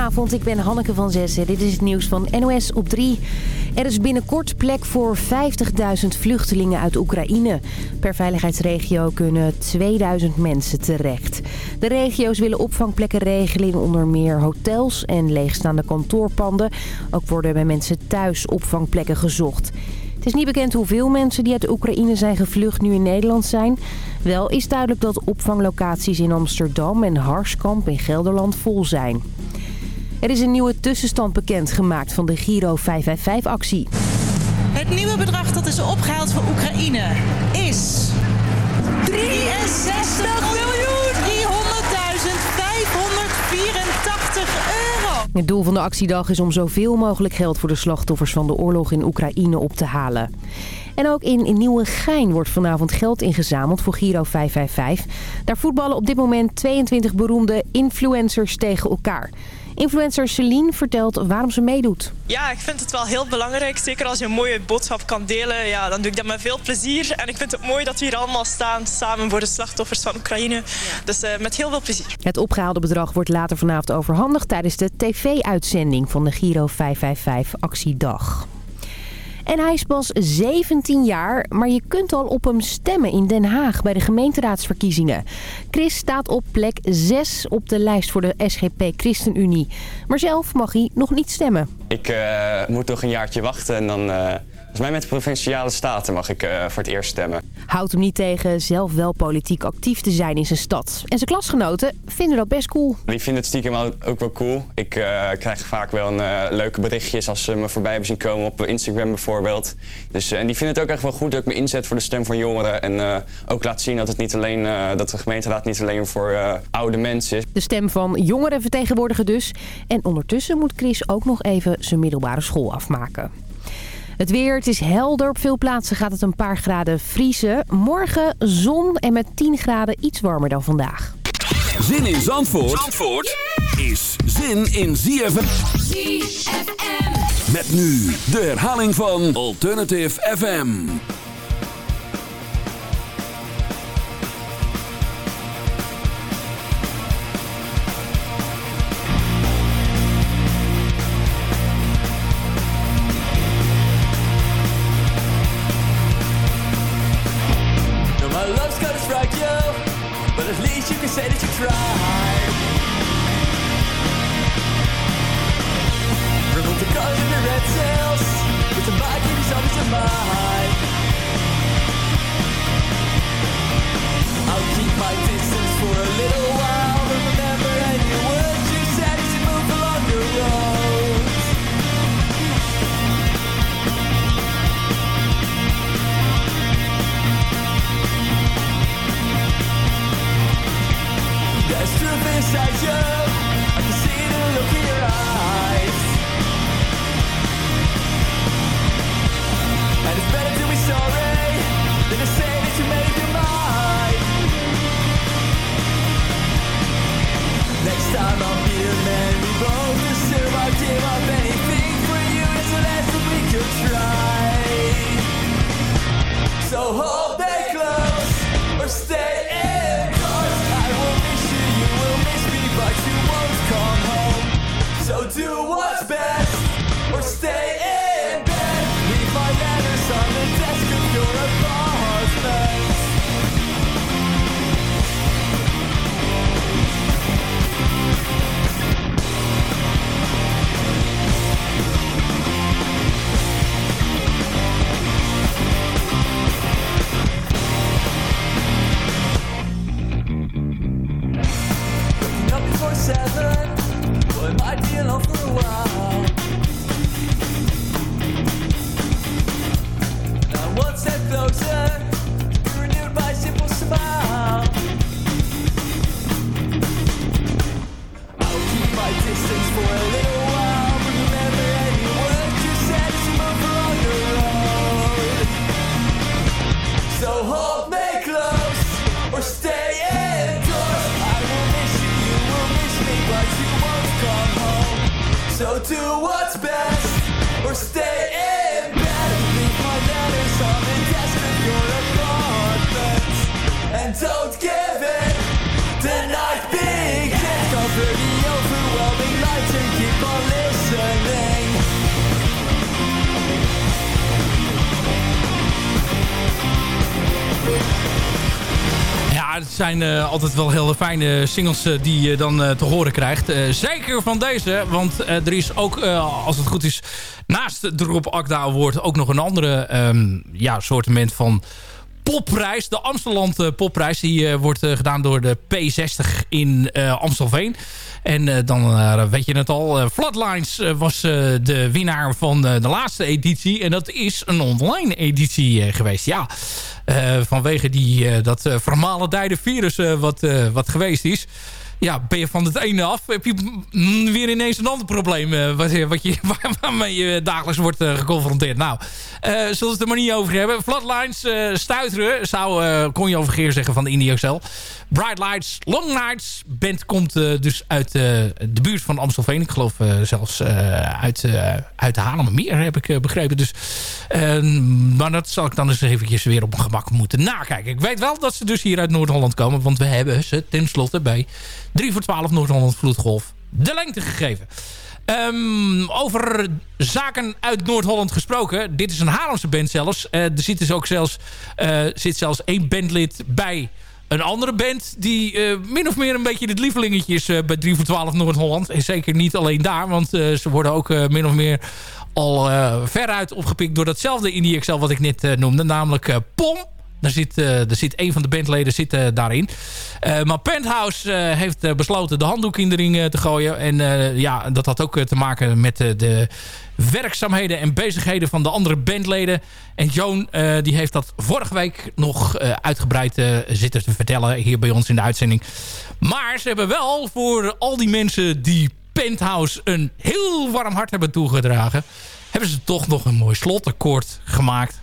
Goedenavond, ik ben Hanneke van Zessen. Dit is het nieuws van NOS op 3. Er is binnenkort plek voor 50.000 vluchtelingen uit Oekraïne. Per veiligheidsregio kunnen 2000 mensen terecht. De regio's willen opvangplekken regelen onder meer hotels en leegstaande kantoorpanden. Ook worden bij mensen thuis opvangplekken gezocht. Het is niet bekend hoeveel mensen die uit Oekraïne zijn gevlucht nu in Nederland zijn. Wel is duidelijk dat opvanglocaties in Amsterdam en Harskamp in Gelderland vol zijn. Er is een nieuwe tussenstand bekendgemaakt van de Giro 555-actie. Het nieuwe bedrag dat is opgehaald voor Oekraïne is 63 miljoen 300.584 euro. Het doel van de actiedag is om zoveel mogelijk geld voor de slachtoffers van de oorlog in Oekraïne op te halen. En ook in Nieuwegein wordt vanavond geld ingezameld voor Giro 555. Daar voetballen op dit moment 22 beroemde influencers tegen elkaar. Influencer Celine vertelt waarom ze meedoet. Ja, ik vind het wel heel belangrijk. Zeker als je een mooie boodschap kan delen. Ja, dan doe ik dat met veel plezier. En ik vind het mooi dat we hier allemaal staan samen voor de slachtoffers van Oekraïne. Dus uh, met heel veel plezier. Het opgehaalde bedrag wordt later vanavond overhandigd tijdens de tv-uitzending van de Giro 555 actiedag. En hij is pas 17 jaar, maar je kunt al op hem stemmen in Den Haag bij de gemeenteraadsverkiezingen. Chris staat op plek 6 op de lijst voor de SGP ChristenUnie. Maar zelf mag hij nog niet stemmen. Ik uh, moet nog een jaartje wachten en dan... Uh Volgens mij met de Provinciale Staten mag ik uh, voor het eerst stemmen. Houdt hem niet tegen zelf wel politiek actief te zijn in zijn stad. En zijn klasgenoten vinden dat best cool. Die vinden het stiekem ook wel cool. Ik uh, krijg vaak wel een, uh, leuke berichtjes als ze me voorbij hebben zien komen op Instagram bijvoorbeeld. Dus, en die vinden het ook echt wel goed dat ik me inzet voor de stem van jongeren. En ook laat zien dat, het niet alleen, dat de gemeenteraad niet alleen voor oude mensen is. De stem van jongeren vertegenwoordigen dus. En ondertussen moet Chris ook nog even zijn middelbare school afmaken. Het weer, het is helder. Op veel plaatsen gaat het een paar graden vriezen. Morgen zon en met 10 graden iets warmer dan vandaag. Zin in Zandvoort, Zandvoort is zin in ZFM. ZFM. Met nu de herhaling van Alternative FM. Zijn altijd wel hele fijne singles eh, die je dan eh, te horen krijgt. Eh, zeker van deze, want er is ook, als het goed is, naast de Rob Akda Award ook nog een andere ehm ja, soortement van popprijs. De Amsterdam popprijs, die wordt gedaan door de P60 in Amstelveen. En dan weet je het al, Flatlines was de winnaar van de laatste editie. En dat is een online editie geweest, ja. Eh, vanwege die, eh, dat uh, vermalendijde virus eh, wat, eh, wat geweest is. Ja, ben je van het ene af, heb je weer ineens een ander probleem... eh, wat, je- wat je, waar- waarmee je dagelijks wordt eh, geconfronteerd. Nou, eh zullen we het er maar niet over hebben. Flatlines, eh stuiteren, zou eh kon je over Geer zeggen van de Indie XL. Bright Lights, Long Nights. Band komt eh, dus uit eh, de buurt van Amstelveen. Ik geloof eh, zelfs eh, uit, eh uit de Haarlemmermeer, heb ik eh, begrepen. Dus, eh, maar dat zal ik dan eens eventjes weer op mijn gemak moeten nakijken. Ik weet wel dat ze dus hier uit Noord-Holland komen. Want we hebben ze tenslotte bij 3 voor 12 Noord-Holland Vloedgolf de lengte gegeven. Ehm, over zaken uit Noord-Holland gesproken. Dit is een Haarlemse band zelfs. Eh, er zit dus ook zelfs, eh, zit zelfs één bandlid bij een andere band... die eh, min of meer een beetje het lievelingetje is bij 3 voor 12 Noord-Holland. En zeker niet alleen daar, want ze worden ook min of meer al veruit opgepikt... door datzelfde Indie XL wat ik net noemde, namelijk POM. Daar zit, eh, er zit een van de bandleden zit, eh, daarin. Eh, maar Penthouse heeft besloten de handdoek in de ring te gooien. En ja, dat had ook te maken met de werkzaamheden en bezigheden van de andere bandleden. En Joan die heeft dat vorige week nog uitgebreid zitten te vertellen hier bij ons in de uitzending. Maar ze hebben wel voor al die mensen die Penthouse een heel warm hart hebben toegedragen... hebben ze toch nog een mooi slotakkoord gemaakt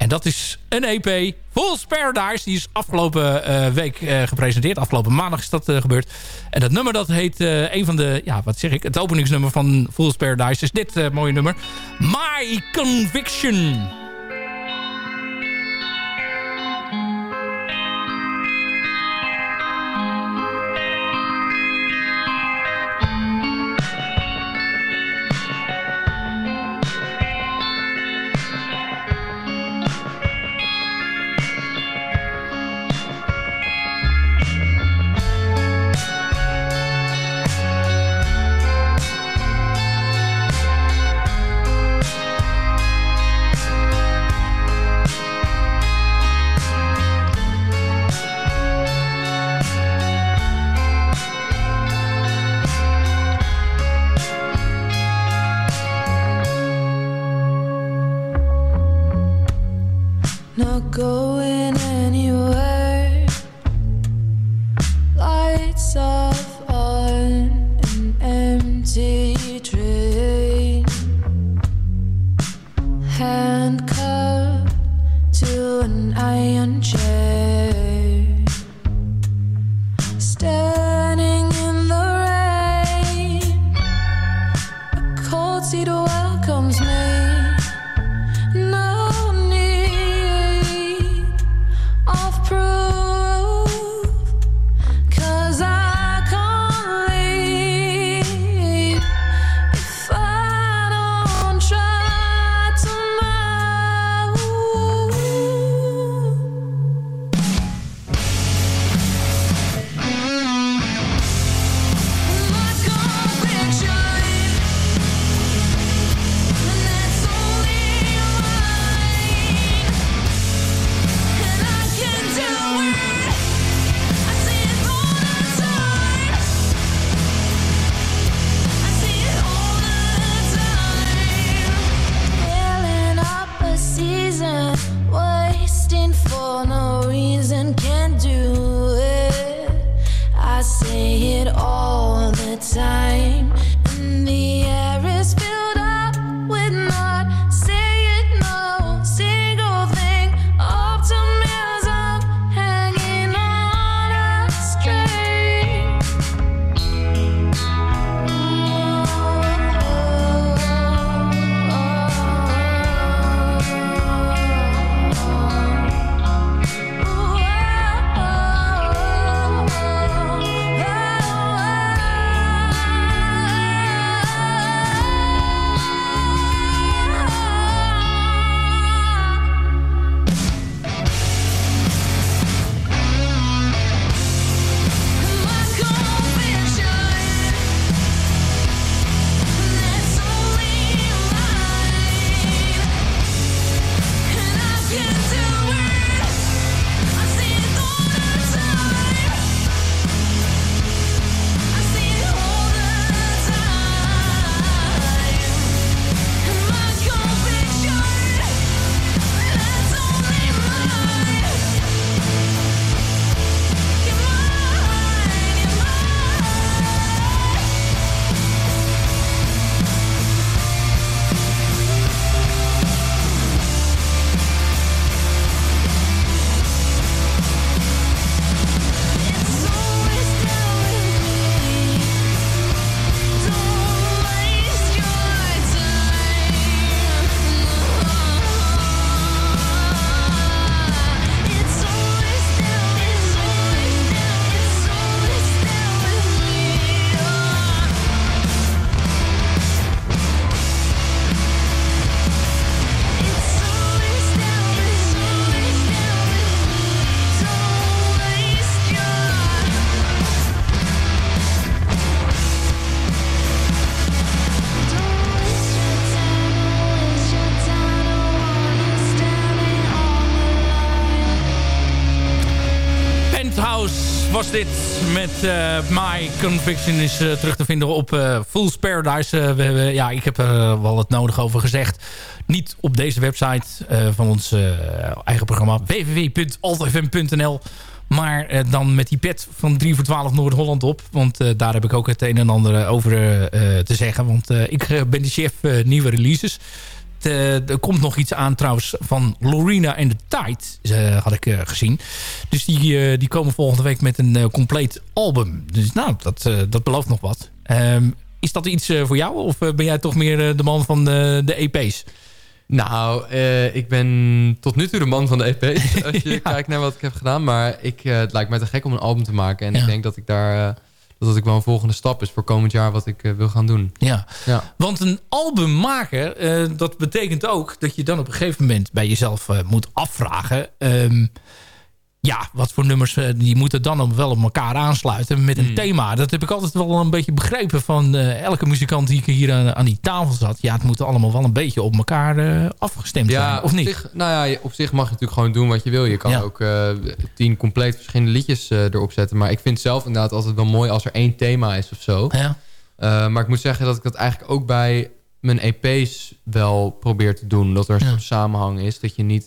en dat is een EP, Fool's Paradise. Die is afgelopen eh, week eh, gepresenteerd. Afgelopen maandag is dat eh, gebeurd. En dat nummer dat heet een van de... Ja, wat zeg ik? Het openingsnummer van Fool's Paradise is dit mooie nummer. My Conviction. Dit met eh, My Conviction is eh, terug te vinden op eh, Fool's Paradise. We hebben, ja, ik heb er wel het nodig over gezegd. Niet op deze website van ons eigen programma www.altfm.nl maar dan met die pet van 3 voor 12 Noord-Holland op. Want daar heb ik ook het een en ander over te zeggen. Want ik ben de chef nieuwe releases. Eh, er komt nog iets aan trouwens van Lorena en de Tide, eh, had ik eh, gezien. Dus die, die komen volgende week met een compleet album. Dus nou, dat, dat belooft nog wat. Ehm, is dat iets voor jou? Of ben jij toch meer de man van de, de EP's? Nou, ik ben tot nu toe de man van de EP. Als je kijkt naar wat ik heb gedaan. Maar ik, het lijkt mij te gek om een album te maken. En Ja. ik denk dat ik daar... dat dat ook wel een volgende stap is voor komend jaar wat ik eh, wil gaan doen. Ja. Ja. Want een album maken, eh, dat betekent ook dat je dan op een gegeven moment bij jezelf eh, moet afvragen. ehm, ja, wat voor nummers, eh, die moeten dan wel op elkaar aansluiten met een Hmm. thema. Dat heb ik altijd wel een beetje begrepen van eh, elke muzikant die hier aan, aan die tafel zat. Ja, het moet allemaal wel een beetje op elkaar eh, afgestemd zijn, of niet? Zich, nou ja, op zich mag je natuurlijk gewoon doen wat je wil. Je kan Ja. ook tien compleet verschillende liedjes erop zetten. Maar ik vind zelf inderdaad altijd wel mooi als er één thema is of zo. Ja. Maar ik moet zeggen dat ik dat eigenlijk ook bij mijn EP's wel probeer te doen. Dat er een Ja. soort samenhang is. Dat je niet...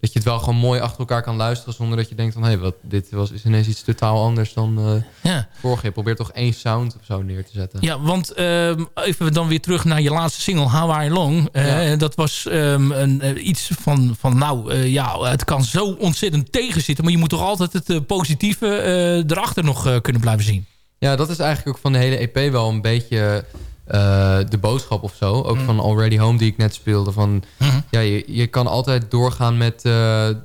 dat je het wel gewoon mooi achter elkaar kan luisteren... zonder dat je denkt van... hé, hey, wat dit was, is ineens iets totaal anders dan eh Ja. vorige. Je probeert toch één sound of zo neer te zetten. Ja, want ehm, even dan weer terug naar je laatste single, How I Long. Eh, Ja. Dat was ehm, een, eh, iets van, van nou, ja, het kan zo ontzettend tegenzitten. Maar je moet toch altijd het positieve erachter nog kunnen blijven zien. Ja, dat is eigenlijk ook van de hele EP wel een beetje de boodschap of zo. Ook van Already Home die ik net speelde. Van, Mhm. ja, je, je kan altijd doorgaan met eh,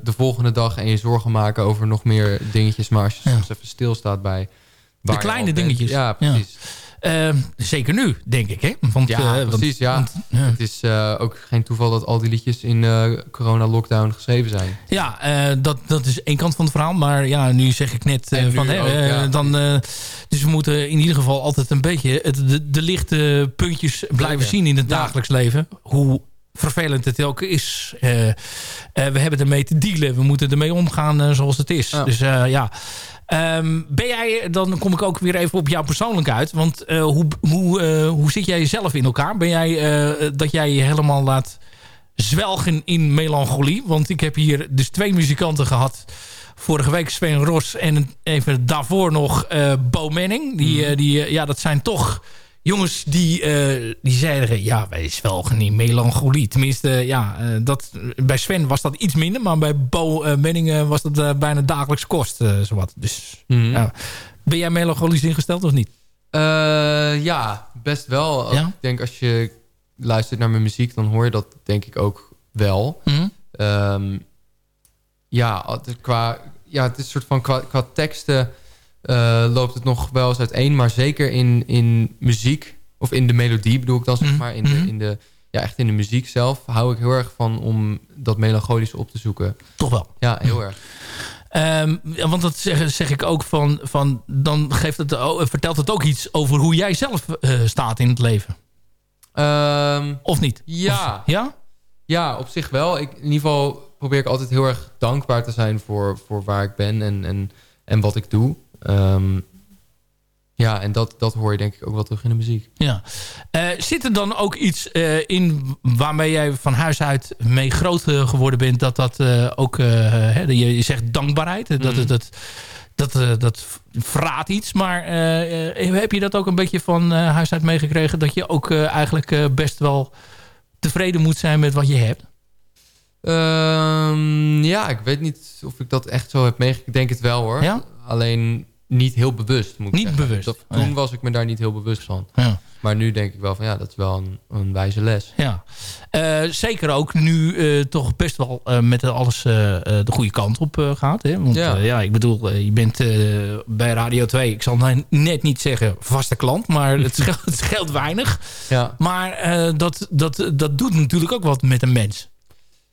de volgende dag... en je zorgen maken over nog meer dingetjes. Maar als je Ja. soms even stilstaat bij... je kleine dingetjes. Ja, precies. Ehm, zeker nu, denk ik. Hè? Want, Ja, eh, want- precies, ja. want. Het is eh, ook geen toeval dat al die liedjes in eh corona-lockdown geschreven zijn. Ja, dat, dat is één kant van het verhaal. Maar ja, nu zeg ik net van... hè, ook, ja. dan, dus we moeten in ieder geval altijd een beetje... Het, de, de lichte puntjes blijven zien in het Ja. dagelijks leven. Hoe vervelend het ook is. We hebben ermee te dealen. We moeten ermee omgaan zoals het is. Ja. Dus ja... Ehm, ben jij, dan kom ik ook weer even op jou persoonlijk uit. Want eh, hoe, hoe, eh, hoe zit jij zelf in elkaar? Ben jij eh, dat jij je helemaal laat zwelgen in melancholie? Want ik heb hier dus twee muzikanten gehad. Vorige week Sven Ros en even daarvoor nog Bo Menning. Die, eh, die, ja, dat zijn toch jongens die, eh, die zeiden... ja, wij zwelgen in melancholie. Tenminste, ja, eh, dat, bij Sven was dat iets minder. Maar bij Bo Menning eh, was dat bijna dagelijks kost. zowat. Dus Mhm. ja. ben jij melancholisch ingesteld of niet? Ja, best wel. Ja? Ik denk als je luistert naar mijn muziek, dan hoor je dat denk ik ook wel. Mhm. Ehm, ja, het- qua, ja, het is een soort van qua, qua teksten eh, loopt het nog wel eens uiteen. Maar zeker in, in muziek, of in de melodie bedoel ik dan zeg Mhm. maar. In de, Mhm. in de, ja, echt in de muziek zelf hou ik heel erg van om dat melancholische op te zoeken. Toch wel. Ja, heel erg. Ehm, want dat zeg, zeg ik ook van, van dan geeft het, oh, vertelt het ook iets over hoe jij zelf eh, staat in het leven. Ehm, Of niet? Ja. Of- ja? Ja, op zich wel. Ik, in ieder geval probeer ik altijd heel erg dankbaar te zijn voor, voor waar ik ben en, en, en wat ik doe. Ehm, ja, en dat, dat hoor je denk ik ook wel terug in de muziek. Ja. Eh, zit er dan ook iets eh, in waarmee jij van huis uit mee groot eh, geworden bent? Dat dat ook, hè, je, je zegt dankbaarheid. Dat, Mm. dat, dat, eh, dat verraadt iets. Maar heb je dat ook een beetje van huis uit meegekregen? Dat je ook eigenlijk best wel tevreden moet zijn met wat je hebt? Ehm, ja, ik weet niet of ik dat echt zo heb meegekregen. Ik denk het wel hoor. Ja? Alleen niet heel bewust moet ik Niet bewust? Dat, Nee. toen was ik me daar niet heel bewust van. Ja. Maar nu denk ik wel van ja, dat is wel een, een wijze les. Ja, Eh, zeker ook nu eh, toch best wel eh, met alles de goede kant op gaat. Hè? Want Ja. ik bedoel, je bent bij Radio 2, ik zal nou net niet zeggen vaste klant, maar het scheelt, het scheelt weinig. Ja. Maar dat, dat, dat doet natuurlijk ook wat met een mens.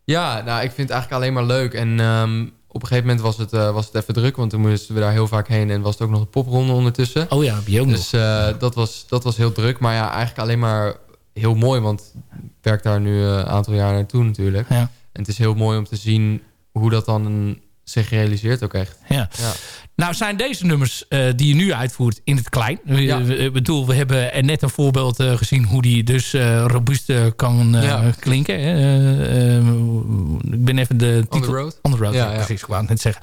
Ja, nou, ik vind het eigenlijk alleen maar leuk. En ehm, op een gegeven moment was het, eh, was het even druk, want toen moesten we daar heel vaak heen en was het ook nog een popronde ondertussen. Oh ja, heb je ook nog. Dus eh, dat, was, dat was heel druk. Maar ja, eigenlijk alleen maar heel mooi. Want ik werk daar nu eh, een aantal jaar naartoe natuurlijk. Ja. En het is heel mooi om te zien hoe dat dan zich realiseert ook echt. Ja. Ja. Nou zijn deze nummers eh, die je nu uitvoert in het klein. Ja. Ik bedoel, we hebben er net een voorbeeld eh, gezien hoe die dus robuust eh, kan Ja. klinken. ik ben even de titel... On the Road? On the Road, Ja, ja, precies. Ik wou net zeggen.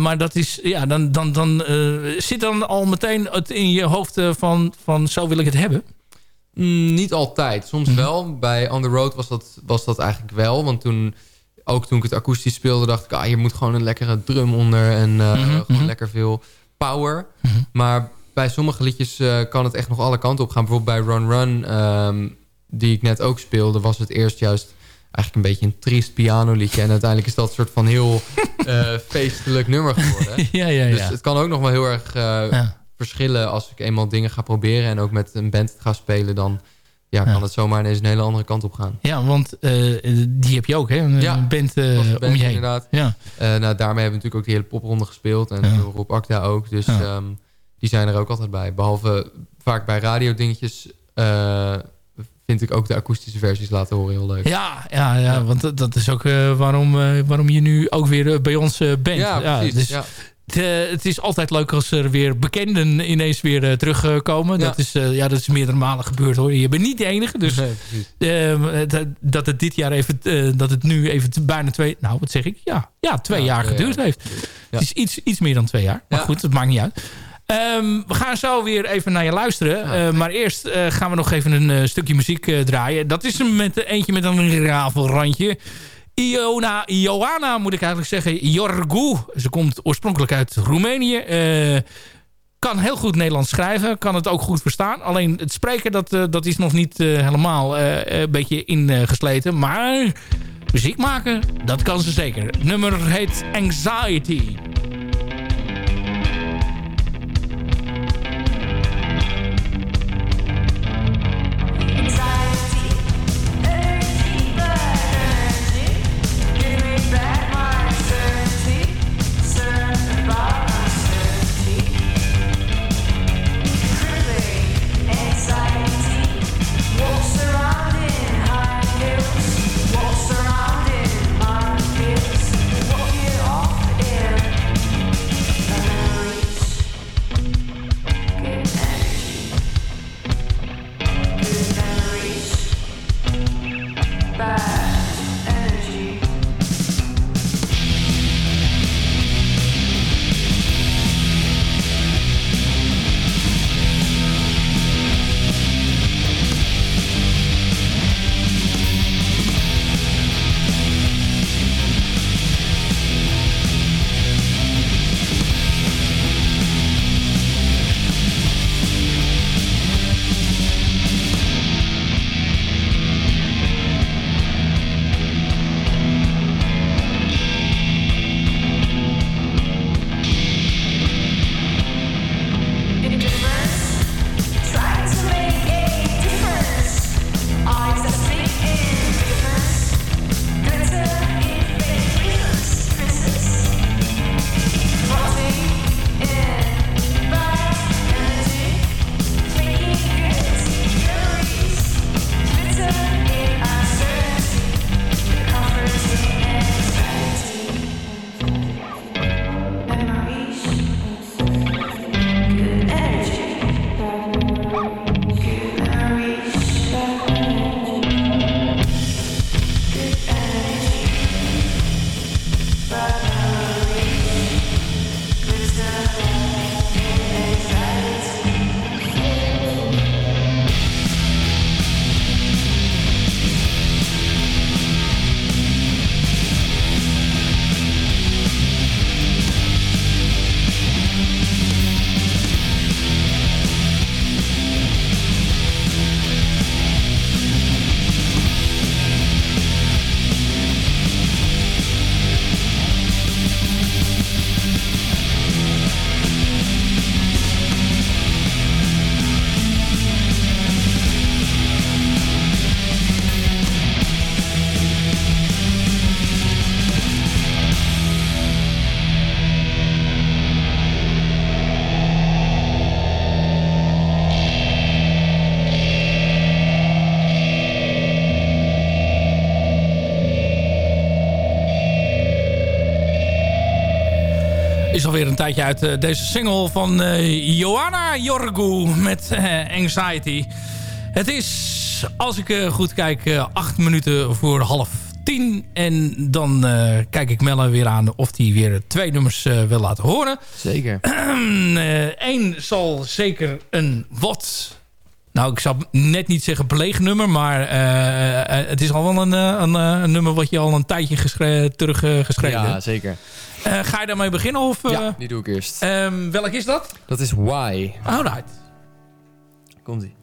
Maar dat is, ja, dan, dan, dan zit dan al meteen het in je hoofd van, van zo wil ik het hebben. Mm, niet altijd. Soms Mhm. wel. Bij On The Road was dat, was dat eigenlijk wel. Want toen, ook toen ik het akoestisch speelde, dacht ik... Ah, hier moet gewoon een lekkere drum onder en eh, Mhm, gewoon mhm. lekker veel power. Mhm. Maar bij sommige liedjes eh, kan het echt nog alle kanten op gaan. Bijvoorbeeld bij Run Run, ehm, die ik net ook speelde... was het eerst juist eigenlijk een beetje een triest pianoliedje. En uiteindelijk is dat een soort van heel eh, feestelijk nummer geworden. ja, ja, Dus ja. het kan ook nog wel heel erg Ja. verschillen als ik eenmaal dingen ga proberen en ook met een band ga spelen, dan ja, Ja. kan het zomaar ineens een hele andere kant op gaan. Ja, want eh, die heb je ook, hè? Een Ja, band Als om je heen. inderdaad. Ja. Eh, nou, daarmee hebben we natuurlijk ook die hele popronde gespeeld en Ja. Rob Akda ook. Dus Ja. ehm, die zijn er ook altijd bij. Behalve vaak bij radiodingetjes vind ik ook de akoestische versies laten horen heel leuk. Ja, ja, ja, Ja. want dat- is ook waarom, waarom je nu ook weer bij ons bent. Ja, precies. dus het, is altijd leuk als er weer bekenden ineens weer eh, terugkomen. Ja. Dat, is, eh, ja, dat is meerdere malen gebeurd hoor. Je bent niet de enige. Dus Nee, precies. eh, dat- het dit jaar even, dat het nu even bijna twee, nou wat zeg ik? Ja, ja twee Ja, jaar geduurd heeft. Het is iets, iets meer dan twee jaar. Maar goed, dat maakt niet uit. Ehm, we gaan zo weer even naar je luisteren. Maar eerst gaan we nog even een stukje muziek draaien. Dat is een met, eentje met een rafelrandje. Iona, Ioana moet ik eigenlijk zeggen. Iorgu. Ze komt oorspronkelijk uit Roemenië. Eh, kan heel goed Nederlands schrijven. Kan het ook goed verstaan. Alleen het spreken dat, eh, dat is nog niet eh, helemaal een beetje ingesleten. maar muziek maken, dat kan ze zeker. Nummer heet Anxiety. Alweer een tijdje uit eh, deze single van eh, Johanna Jorgu met eh, Anxiety. Het is, als ik goed kijk, acht minuten voor half tien. En dan kijk ik Melle weer aan of hij weer twee nummers wil laten horen. Zeker. Eén zal zeker een wat... Nou, ik zou net niet zeggen beleg nummer, maar eh, eh, het is al wel een, eh, een, eh, een nummer wat je al een tijdje geschre terug eh, geschreven Ja, hebt. zeker. Eh, ga je daarmee beginnen? Of, eh, Ja, die doe ik eerst. ehm, welk is dat? Dat is Why. Alright. Komt-ie.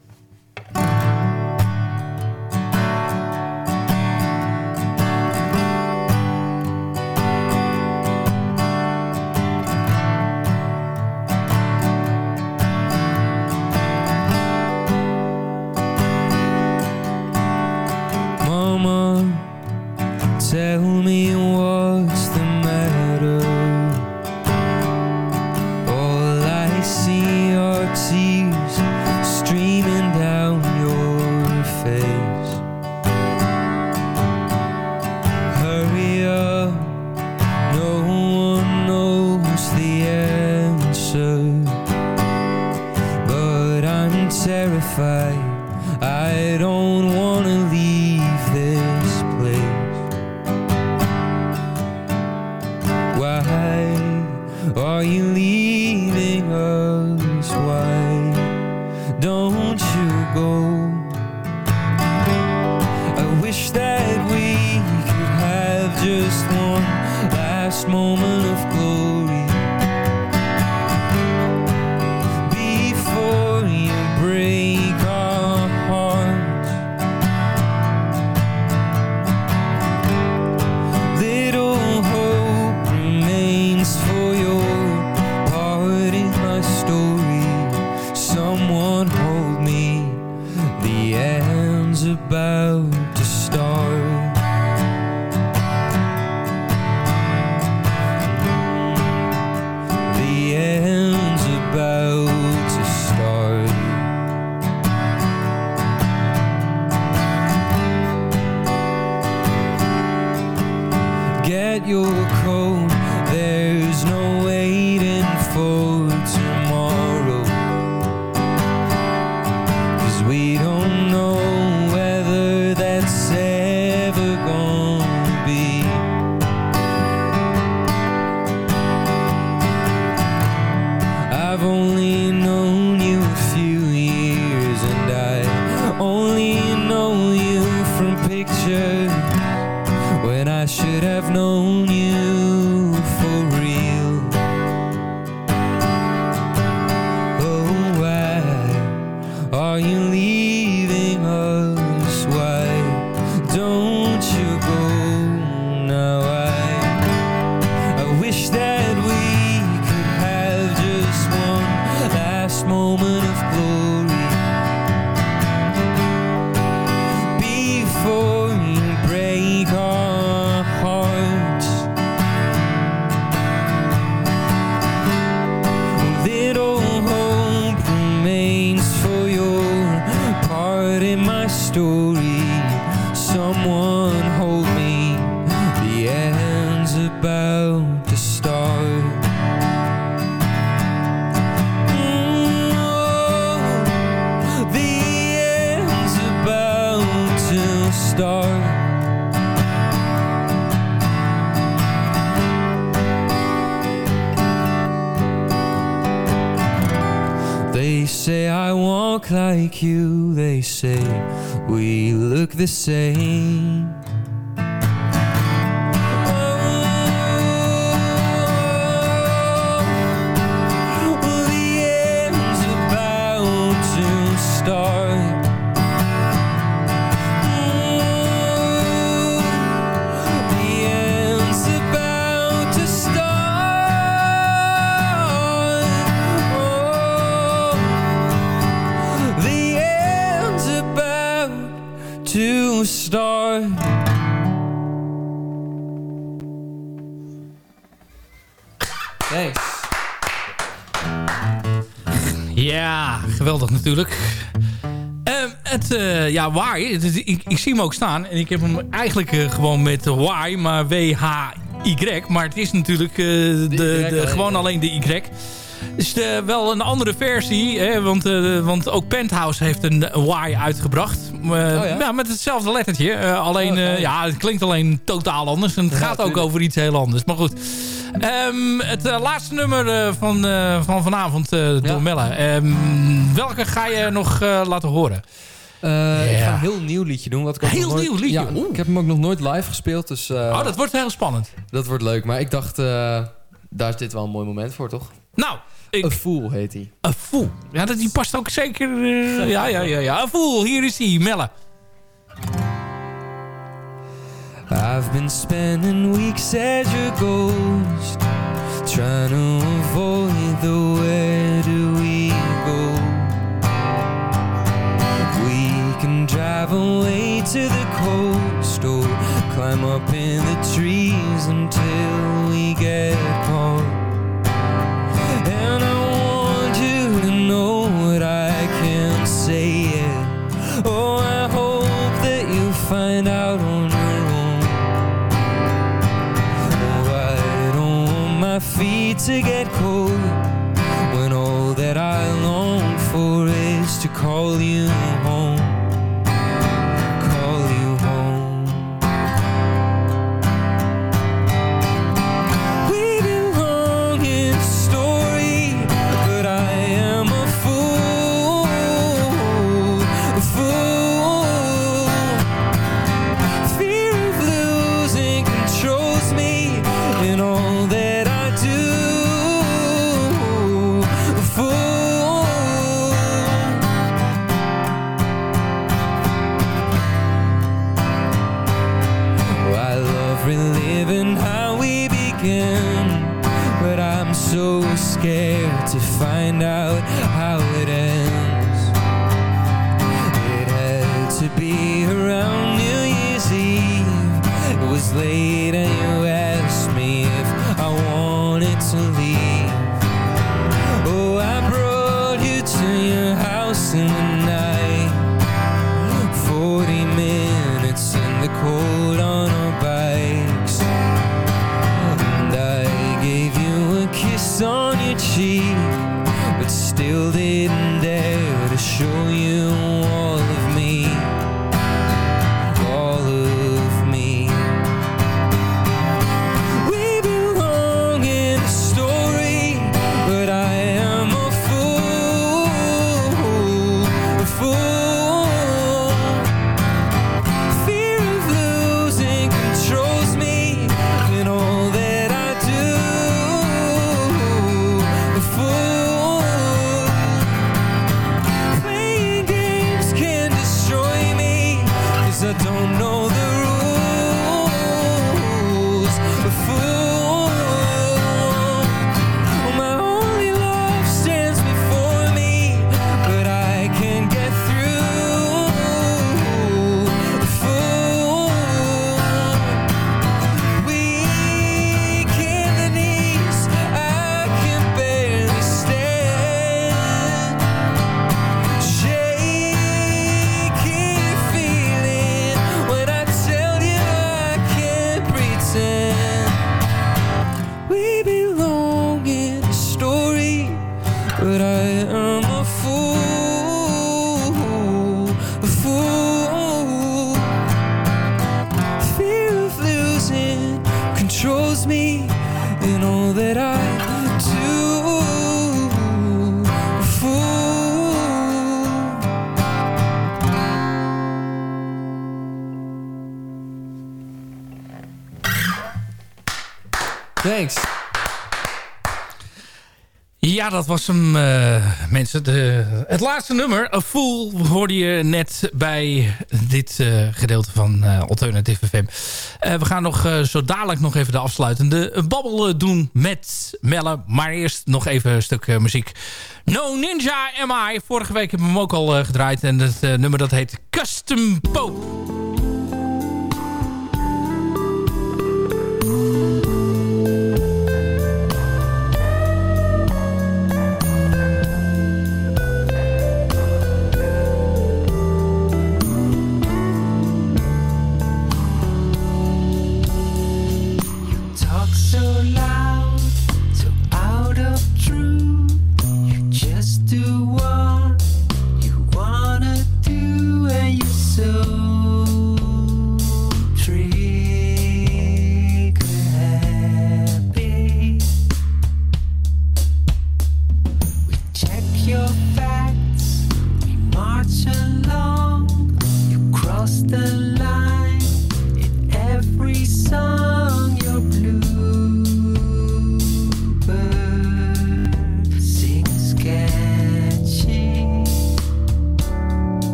To start. Thanks. Ja, geweldig natuurlijk. Ehm, het, eh, ja, Why. Het ik, ik zie hem ook staan. En ik heb hem eigenlijk eh, gewoon met Why, maar W-H Y. Maar het is natuurlijk eh, de, de, gewoon alleen de Y. is wel een andere versie. Hè, want, eh, want ook Penthouse heeft een Y uitgebracht. Eh, ja? met hetzelfde lettertje. Eh, alleen, Oh, oh. ja, het klinkt alleen totaal anders. En het Ja, gaat ook tuurlijk. over iets heel anders. Maar goed. Ehm, het laatste nummer van, van vanavond Ja. door Melle. Ehm, welke ga je nog laten horen? Ik ga een heel nieuw liedje doen. Wat ik Heel nooit, nieuw liedje? Ja, ik heb hem ook nog nooit live gespeeld. Dus oh, dat wordt heel spannend. dat wordt leuk. Maar ik dacht, daar is dit wel een mooi moment voor, toch? Nou, ik... A Fool heet hij. A Fool. Ja, dat, die past ook zeker... eh, ja, ja, ja, ja. A Fool, hier is hij, Melle. I've been spending weeks as your ghost, trying to avoid the where do we go. We can drive away to the coast or climb up in the trees until we get to get dat was hem, eh, mensen. De, het laatste nummer, A Fool, hoorde je net bij dit eh, gedeelte van eh, Alternative FM. We gaan nog zo dadelijk nog even de afsluitende babbel doen met Melle. Maar eerst nog even een stuk muziek. No Ninja Am I. Vorige week hebben we hem ook al gedraaid. En het nummer dat heet Custom Pope.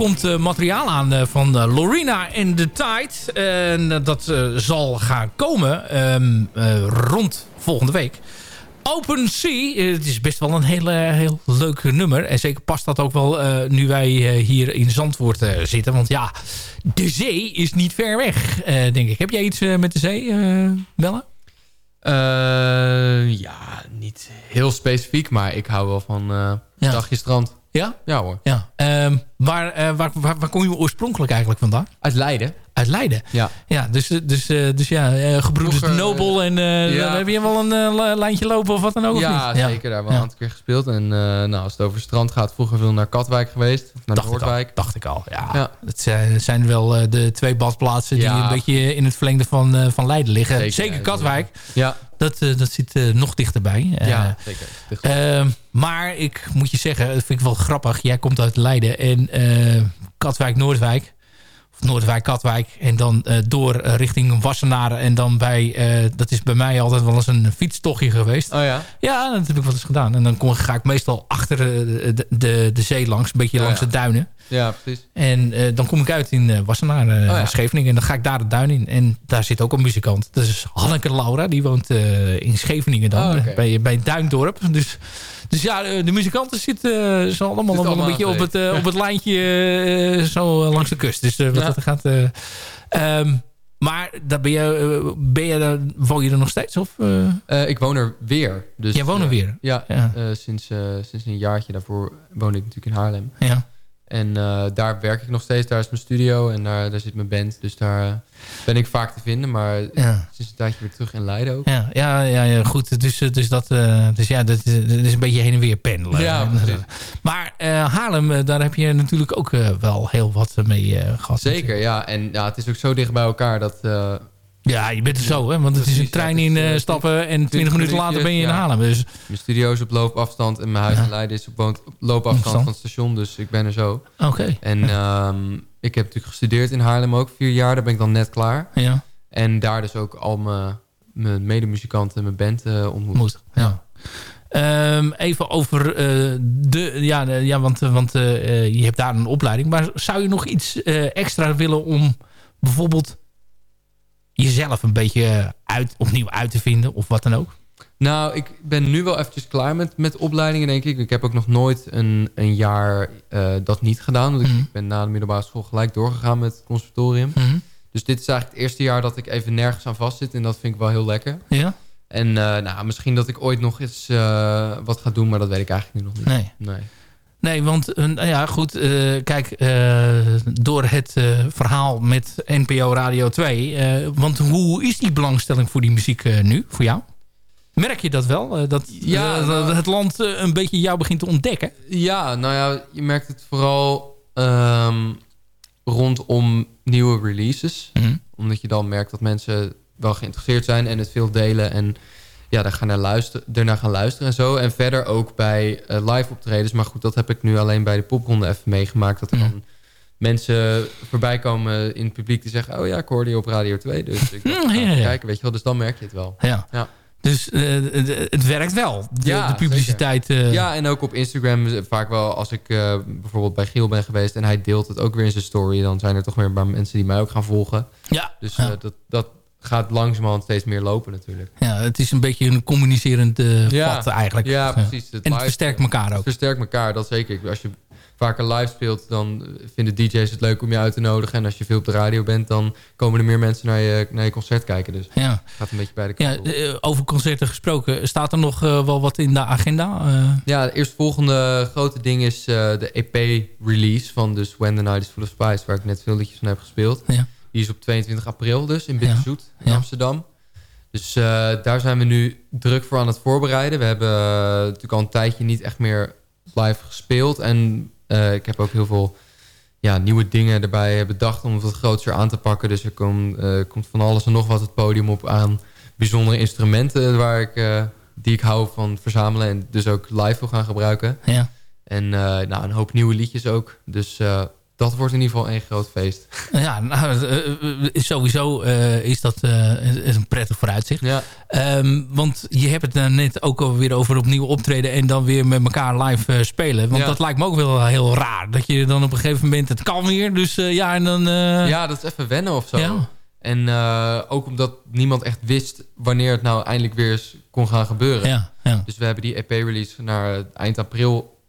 Komt eh, materiaal aan eh, van eh, Lorena in the Tide. En dat zal gaan komen ehm, eh, rond volgende week. Open Sea, het is best wel een heel, heel leuk nummer. En zeker past dat ook wel nu wij hier in Zandvoort zitten. Want ja, de zee is niet ver weg, denk ik. Heb jij iets met de zee, Bella? Ja, niet heel specifiek, maar ik hou wel van eh Ja. dagje strand. Ja? Ja hoor. Ja. Ehm, waar, eh, waar, waar, waar kom je oorspronkelijk eigenlijk vandaan? Uit Leiden. Uit Leiden? Ja. Ja, dus, dus, eh, dus ja, eh, gebroeders Vroeger, Nobel en eh, ja. dan heb je wel een eh, li- lijntje lopen of wat dan ook? Ja, zeker. Daar wel Ja. een aantal keer gespeeld. En eh, nou, als het over het strand gaat, vroeger veel naar Katwijk geweest. Naar Dacht ik, al, Noordwijk. dacht ik al, ja. Het zijn, wel eh, de twee badplaatsen die een beetje in het verlengde van, eh, van Leiden liggen. Zeker, Zeker, Katwijk. Ja, Dat, eh, dat zit eh, nog dichterbij. Eh, ja zeker. Ehm, maar ik moet je zeggen, dat vind ik wel grappig. Jij komt uit Leiden en eh, Katwijk, Noordwijk. Katwijk. En dan door richting Wassenaar. En dan bij, dat is bij mij altijd wel eens een fietstochtje geweest. oh ja? Ja, dat heb ik wel eens gedaan. En dan kom, ga ik meestal achter de, de, de zee langs. Een beetje Oh, langs ja. de duinen. Ja, precies. En eh, dan kom ik uit in eh, Wassenaar, Oh, ja. Scheveningen. En dan ga ik daar de duin in. En daar zit ook een muzikant. Dat is Hanneke Laura. Die woont in Scheveningen dan. Oh, bij, bij Duindorp. Dus, dus ja, de muzikanten zitten uh, zo allemaal allemaal een beetje op het op het lijntje zo langs de kust. Dus wat Ja. dat gaat... eh, ehm, maar daar ben je, ben je, daar- woon je er nog steeds? Of, ik woon er weer. Dus, Jij woont er weer? Ja, Ja. sinds, sinds een jaartje daarvoor woonde ik natuurlijk in Haarlem. ja. En eh, daar werk ik nog steeds. Daar is mijn studio en daar, daar zit mijn band. Dus daar eh, ben ik vaak te vinden. Maar Ja. sinds een tijdje weer terug in Leiden ook. Ja, ja, ja, ja goed. Dus, eh, dus, dat, dus ja, dat, is- dat is een beetje heen en weer pendelen. Ja. Maar Haarlem, daar heb je natuurlijk ook wel heel wat mee eh, gehad. Zeker, ja. En ja, het is ook zo dicht bij elkaar dat... Ja, je bent er zo, hè? Want het is een trein in eh, eh, stappen en 20 minuten later ben je in. Haarlem. Dus mijn studio is op loopafstand en mijn huis in Leiden is op loopafstand Afstand. van het station. Dus ik ben er zo. oké. En ehm, ik heb natuurlijk gestudeerd in Haarlem ook. Vier jaar, daar ben ik dan net klaar. Ja, En daar dus ook al mijn, mijn medemuzikanten en mijn band eh, ontmoet. moet. Ja. Ehm, even over de... Ja, de- ja want, want je hebt daar een opleiding. Maar zou je nog iets extra willen om bijvoorbeeld jezelf een beetje uit, opnieuw uit te vinden? Of wat dan ook? Nou, ik ben nu wel eventjes klaar met, met opleidingen, denk ik. Ik heb ook nog nooit een, een jaar eh, dat niet gedaan. Want Mhm. ik ben na de middelbare school gelijk doorgegaan met het conservatorium. Mhm. Dus dit is eigenlijk het eerste jaar dat ik even nergens aan vastzit. En dat vind ik wel heel lekker. Ja? En eh, nou, misschien dat ik ooit nog eens eh, wat ga doen, maar dat weet ik eigenlijk nu nog niet. Nee. Nee. Nee, want eh, nou ja, goed. eh, kijk, eh, door het verhaal met NPO Radio 2. eh, want hoe is die belangstelling voor die muziek nu, voor jou? Merk je dat wel? dat Ja, nou- dat het land een beetje jou begint te ontdekken? Ja, nou ja, je merkt het vooral ehm, rondom nieuwe releases. Mhm. Omdat je dan merkt dat mensen wel geïnteresseerd zijn en het veel delen. En ja, daar gaan naar luisteren, ernaar gaan luisteren en zo. En verder ook bij eh, live optredens. Maar goed, dat heb ik nu alleen bij de popronde even meegemaakt. Dat er Mhm. dan mensen voorbij komen in het publiek die zeggen... oh ja, ik hoorde je op Radio 2. Dus ik Mm, ga ja, ja. kijken, weet je wel. Dus dan merk je het wel. Ja. Ja. Dus eh, het, het werkt wel, de, Ja, de publiciteit. eh, Ja, en ook op Instagram eh, vaak wel als ik eh, bijvoorbeeld bij Giel ben geweest... en hij deelt het ook weer in zijn story... dan zijn er toch weer een paar mensen die mij ook gaan volgen. ja, Dus ja. eh, dat, dat gaat langzamerhand steeds meer lopen natuurlijk. ja, het is een beetje een communicerend Ja. pad eigenlijk. Ja, precies. Het En het versterkt elkaar ook. Het versterkt elkaar, dat zeker. Als je vaker live speelt... dan vinden DJ's het leuk om je uit te nodigen. En als je veel op de radio bent... dan komen er meer mensen naar je, naar je concert kijken. Dus Ja. het gaat een beetje bij de Ja, kant op. eh, over concerten gesproken. Staat er nog eh, wel wat in de agenda? Ja, het eerstvolgende grote ding is de EP-release van dus When the Night is Full of Spice... waar ik net veel liedjes van heb gespeeld. Ja. Die is op 22 april dus in Bitterzoet in. Amsterdam. Dus eh, daar zijn we nu druk voor aan het voorbereiden. We hebben eh, natuurlijk al een tijdje niet echt meer live gespeeld. En eh, ik heb ook heel veel ja, nieuwe dingen erbij bedacht om het wat groter aan te pakken. Dus er kom- komt van alles en nog wat het podium op aan bijzondere instrumenten waar ik, die ik hou van verzamelen. En dus ook live wil gaan gebruiken. ja. En nou, een hoop nieuwe liedjes ook. Dus dat wordt in ieder geval één groot feest. Ja, nou, eh, eh, sowieso eh, is dat is een prettig vooruitzicht. Ja, Ehm, want je hebt het net ook alweer over opnieuw optreden... en dan weer met elkaar live spelen. Want Ja. dat lijkt me ook wel heel raar. Dat je dan op een gegeven moment... Het kan weer, dus ja, en dan... ja, dat is even wennen of zo. Ja. En ook omdat niemand echt wist wanneer het nou eindelijk weer eens kon gaan gebeuren. ja, ja. Dus we hebben die EP-release naar eind april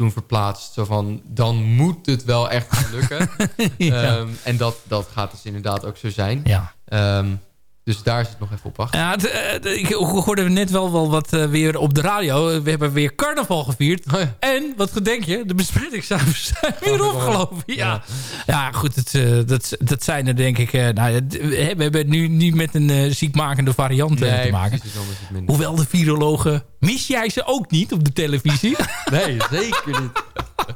toen verplaatst. Zo van, dan moet het wel echt lukken. ja. Ehm, en dat, dat gaat dus inderdaad ook zo zijn. ja. Ehm, dus daar zit nog even op wachten. Ja, eh, ik hoorde net wel, wel wat eh, weer op de radio. We hebben weer carnaval gevierd. Oh ja. En, wat denk je? De besmettingscijfers zijn weer Oh, opgelopen. Ja, Ja. ja goed, het, eh, dat, dat zijn er denk ik... nou, we hebben nu niet met een ziekmakende variant te maken. Hoewel de virologen... Mis jij ze ook niet op de televisie? Nee, zeker niet.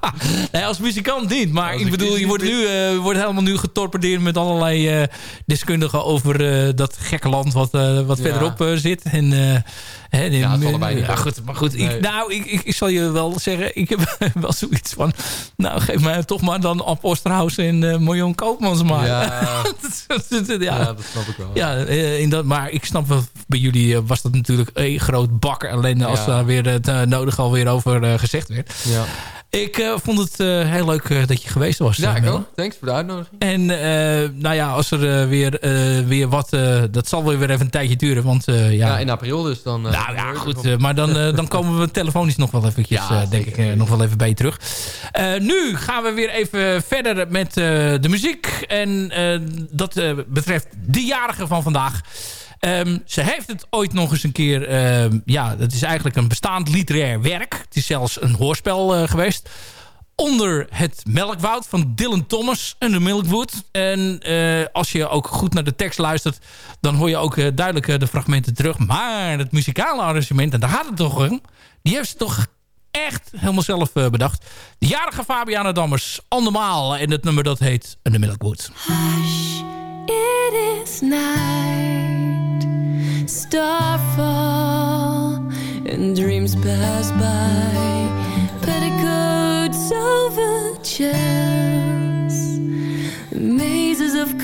nee, als muzikant niet. Maar Als ik bedoel, je wordt, nu, eh, wordt helemaal nu getorpedeerd met allerlei eh, deskundigen over eh, dat gekke land wat, wat verderop zit. En, Ja, het is allebei niet ja, goed, maar goed, Nee. ik, nou, ik, ik, ik zal je wel zeggen, ik heb wel zoiets van, nou, geef mij toch maar dan op Osterhaus en eh Miljoen Koopmans maar. Ja, ja, ja, ja. dat snap ik wel. Ja, eh, in dat, maar ik snap wel, bij jullie eh, was dat natuurlijk een groot bakker. Alleen als daar weer het eh, nodig alweer over gezegd werd. Ja, Ik vond het heel leuk dat je geweest was. ja ik ook. Thanks voor de uitnodiging. En nou ja, als er weer, weer wat... dat zal weer even een tijdje duren, want ja... Ja, in april dus dan... eh, nou ja, goed. ervan. eh, maar dan, eh, dan komen we telefonisch nog wel eventjes, Ja, eh, denk ik, zeker. nog wel even bij je terug. Nu gaan we weer even verder met de muziek. En dat betreft de jarige van vandaag. Ehm, ze heeft het ooit nog eens een keer... ehm, ja, het is eigenlijk een bestaand literair werk. Het is zelfs een hoorspel geweest onder het Melkwoud van Dylan Thomas en de Milkwood. En eh, als je ook goed naar de tekst luistert... dan hoor je ook eh, duidelijk eh, de fragmenten terug. Maar het muzikale arrangement, en daar gaat het toch om... die heeft ze toch echt helemaal zelf bedacht. De jarige Fabiana Dammers, andermaal. En het nummer dat heet The Milkwood. Hush, it is night. Starfall and dreams pass by. Over chairs. Mazes of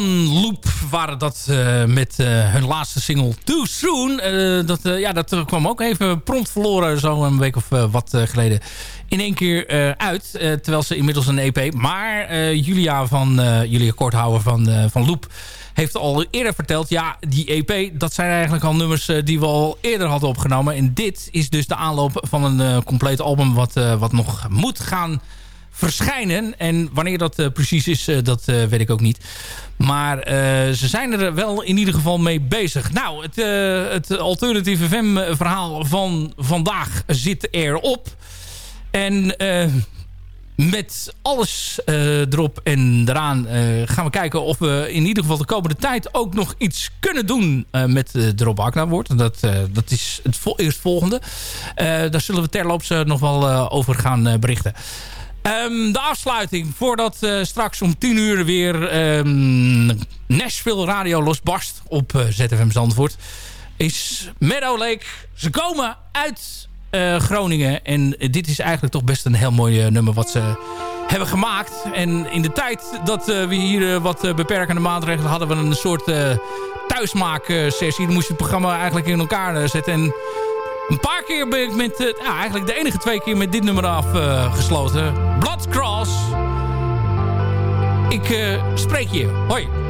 van Loop waren dat eh, met eh, hun laatste single Too Soon. Eh, dat, ja, dat kwam ook even prompt verloren zo een week of wat geleden in één keer uit. terwijl ze inmiddels een EP... Maar Julia, van, Julia Korthouwer van, van Loop heeft al eerder verteld... ja, die EP, dat zijn eigenlijk al nummers die we al eerder hadden opgenomen. En dit is dus de aanloop van een compleet album... Wat, wat nog moet gaan verschijnen. En wanneer dat eh, precies is, eh, dat eh, weet ik ook niet. Maar ze zijn er wel in ieder geval mee bezig. Nou, het, het alternatieve FM verhaal van vandaag zit erop. En met alles erop en eraan gaan we kijken of we in ieder geval de komende tijd ook nog iets kunnen doen met de Rob Agna woord. Dat, dat is het vol eerstvolgende. Daar zullen we terloops nog wel over gaan berichten. Ehm, de afsluiting, voordat eh, straks om 10 uur weer ehm, Nashville Radio losbarst op eh, ZFM Zandvoort, is Meadow Lake. Ze komen uit eh, Groningen en dit is eigenlijk toch best een heel mooi nummer wat ze hebben gemaakt. En in de tijd dat we hier wat beperkende maatregelen hadden we een soort eh thuismaaksessie. Dan moest je het programma eigenlijk in elkaar zetten en een paar keer ben ik met, eh, ja, eigenlijk de enige twee keer met dit nummer afgesloten. Blood Cross. Ik eh, spreek je. Hoi.